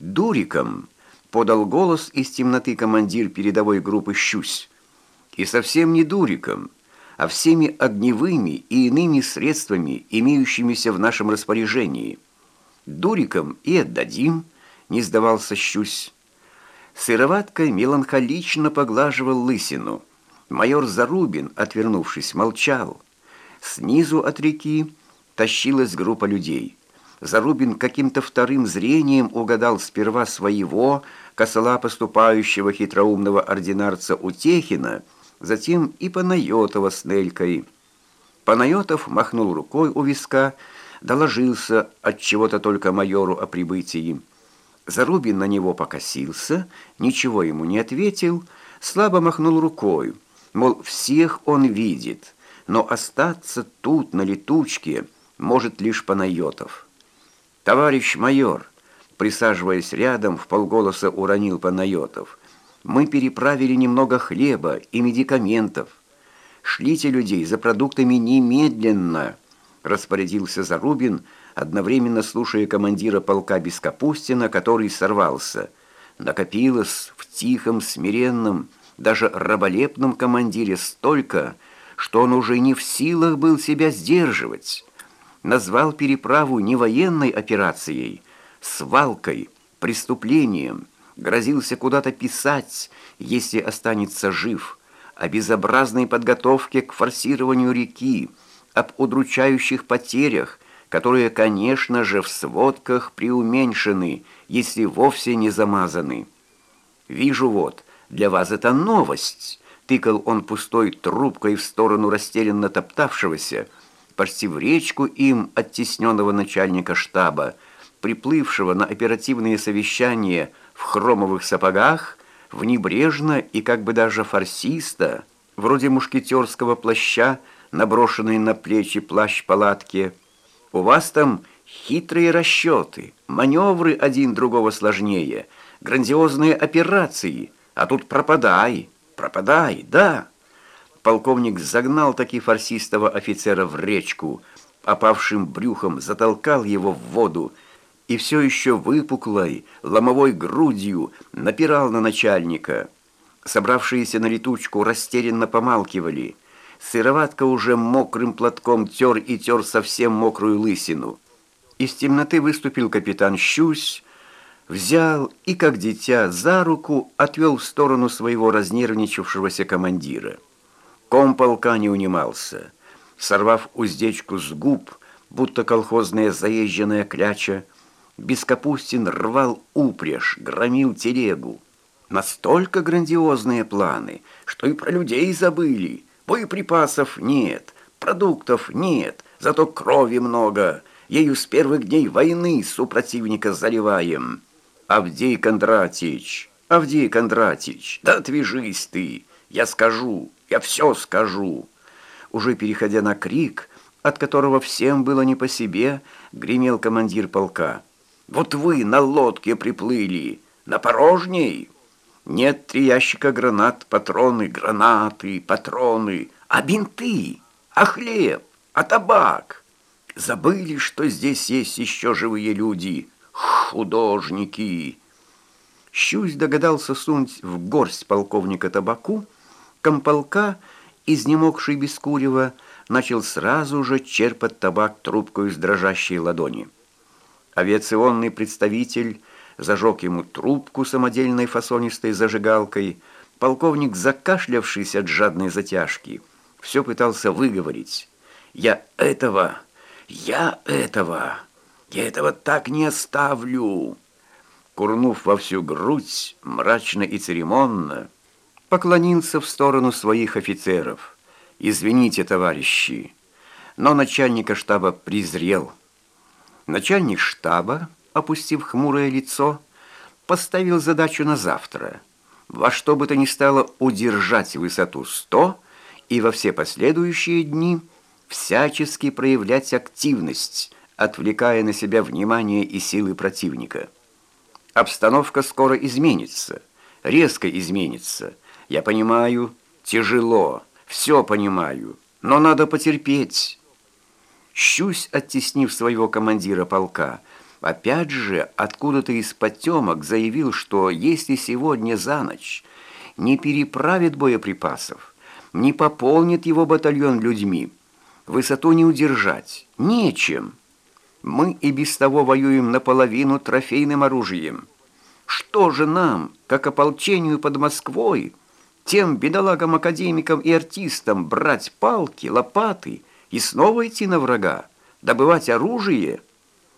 «Дуриком!» — подал голос из темноты командир передовой группы «Щусь». «И совсем не дуриком, а всеми огневыми и иными средствами, имеющимися в нашем распоряжении. Дуриком и отдадим», — не сдавался «Щусь». Сыроватка меланхолично поглаживал лысину. Майор Зарубин, отвернувшись, молчал. Снизу от реки тащилась группа людей — Зарубин каким-то вторым зрением угадал сперва своего, косола поступающего хитроумного ординарца Утехина, затем и Панайотова с Нелькой. Панайотов махнул рукой у виска, доложился от чего-то только майору о прибытии. Зарубин на него покосился, ничего ему не ответил, слабо махнул рукой, мол, всех он видит, но остаться тут, на летучке, может лишь Панайотов. «Товарищ майор!» Присаживаясь рядом, в полголоса уронил Панайотов. «Мы переправили немного хлеба и медикаментов. Шлите людей за продуктами немедленно!» Распорядился Зарубин, одновременно слушая командира полка Бескапустина, который сорвался. Накопилось в тихом, смиренном, даже раболепном командире столько, что он уже не в силах был себя сдерживать назвал переправу не военной операцией, свалкой, преступлением, грозился куда-то писать, если останется жив, о безобразной подготовке к форсированию реки, об удручающих потерях, которые, конечно же, в сводках преуменьшены, если вовсе не замазаны. «Вижу вот, для вас это новость», — тыкал он пустой трубкой в сторону растерянно топтавшегося, — почти в речку им оттесненного начальника штаба, приплывшего на оперативные совещания в хромовых сапогах, в небрежно и как бы даже фарсиста, вроде мушкетерского плаща, наброшенный на плечи плащ-палатки. У вас там хитрые расчеты, маневры один другого сложнее, грандиозные операции, а тут пропадай, пропадай, да». Полковник загнал таки фарсистого офицера в речку, опавшим брюхом затолкал его в воду и все еще выпуклой, ломовой грудью напирал на начальника. Собравшиеся на летучку растерянно помалкивали. Сыроватка уже мокрым платком тер и тер совсем мокрую лысину. Из темноты выступил капитан Щусь, взял и, как дитя, за руку отвел в сторону своего разнервничавшегося командира. Ком полка не унимался. Сорвав уздечку с губ, будто колхозная заезженная кляча, Бескапустин рвал упряжь, громил телегу. Настолько грандиозные планы, что и про людей забыли. Боеприпасов нет, продуктов нет, зато крови много. Ею с первых дней войны супротивника заливаем. Авдей Кондратич, Авдей Кондратич, да отвяжись ты, я скажу, я все скажу!» Уже переходя на крик, от которого всем было не по себе, гремел командир полка. «Вот вы на лодке приплыли, на порожней!» Нет три ящика гранат, патроны, гранаты, патроны, а бинты, а хлеб, а табак. Забыли, что здесь есть еще живые люди, художники. Щусь догадался сунуть в горсть полковника табаку, Комполка, изнемогший без курева, начал сразу же черпать табак трубку из дрожащей ладони. Авиационный представитель зажег ему трубку самодельной фасонистой зажигалкой. Полковник, закашлявшись от жадной затяжки, все пытался выговорить. «Я этого, я этого, я этого так не оставлю!» Курнув во всю грудь, мрачно и церемонно, поклонился в сторону своих офицеров. «Извините, товарищи, но начальника штаба презрел». Начальник штаба, опустив хмурое лицо, поставил задачу на завтра. Во что бы то ни стало удержать высоту 100 и во все последующие дни всячески проявлять активность, отвлекая на себя внимание и силы противника. Обстановка скоро изменится, резко изменится – я понимаю, тяжело, все понимаю, но надо потерпеть. Щусь, оттеснив своего командира полка, опять же откуда-то из потемок заявил, что если сегодня за ночь не переправит боеприпасов, не пополнит его батальон людьми, высоту не удержать, нечем. Мы и без того воюем наполовину трофейным оружием. Что же нам, как ополчению под Москвой, тем бедолагам-академикам и артистам брать палки, лопаты и снова идти на врага, добывать оружие –